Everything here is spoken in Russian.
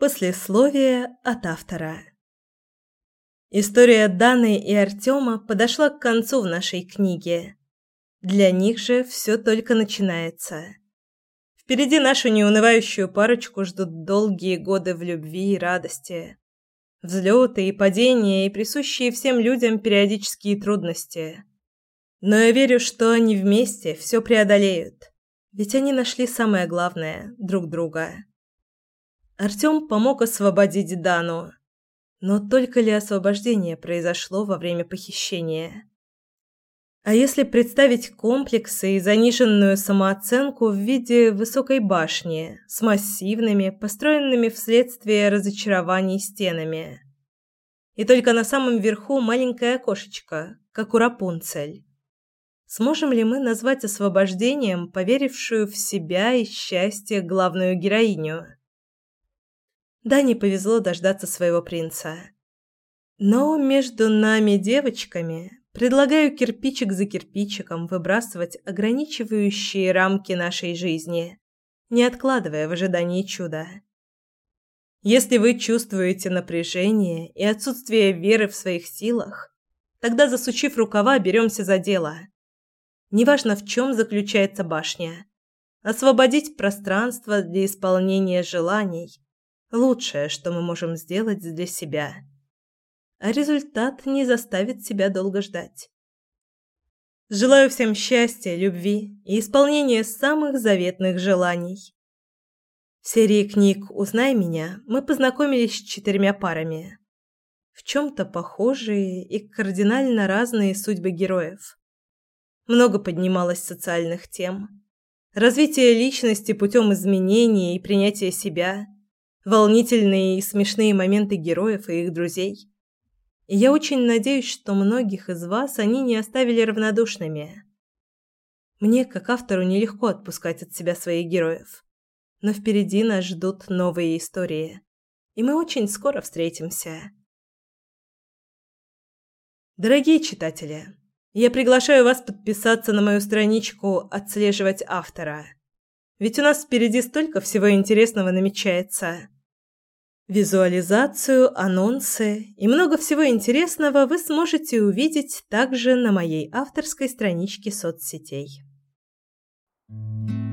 Послесловие от автора. История Даны и Артема подошла к концу в нашей книге. Для них же все только начинается. Впереди нашу неунывающую парочку ждут долгие годы в любви и радости. Взлеты и падения и присущие всем людям периодические трудности. Но я верю, что они вместе все преодолеют. Ведь они нашли самое главное – друг друга. Артём помог освободить Дану. Но только ли освобождение произошло во время похищения? А если представить комплексы и заниженную самооценку в виде высокой башни с массивными, построенными вследствие разочарований стенами? И только на самом верху маленькое окошечко, как у Рапунцель. Сможем ли мы назвать освобождением поверившую в себя и счастье главную героиню? Да, не повезло дождаться своего принца. Но между нами девочками предлагаю кирпичик за кирпичиком выбрасывать ограничивающие рамки нашей жизни, не откладывая в ожидании чуда. Если вы чувствуете напряжение и отсутствие веры в своих силах, тогда, засучив рукава, беремся за дело. Неважно, в чем заключается башня. Освободить пространство для исполнения желаний – лучшее, что мы можем сделать для себя. А результат не заставит себя долго ждать. Желаю всем счастья, любви и исполнения самых заветных желаний. В серии книг «Узнай меня» мы познакомились с четырьмя парами. В чем-то похожие и кардинально разные судьбы героев. Много поднималось социальных тем. Развитие личности путем изменения и принятия себя – волнительные и смешные моменты героев и их друзей. И я очень надеюсь, что многих из вас они не оставили равнодушными. Мне, как автору, нелегко отпускать от себя своих героев. Но впереди нас ждут новые истории. И мы очень скоро встретимся. Дорогие читатели, я приглашаю вас подписаться на мою страничку «Отслеживать автора». Ведь у нас впереди столько всего интересного намечается. Визуализацию, анонсы и много всего интересного вы сможете увидеть также на моей авторской страничке соцсетей. Thank you.